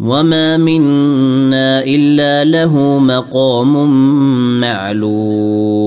وما منا الا له مقام معلوم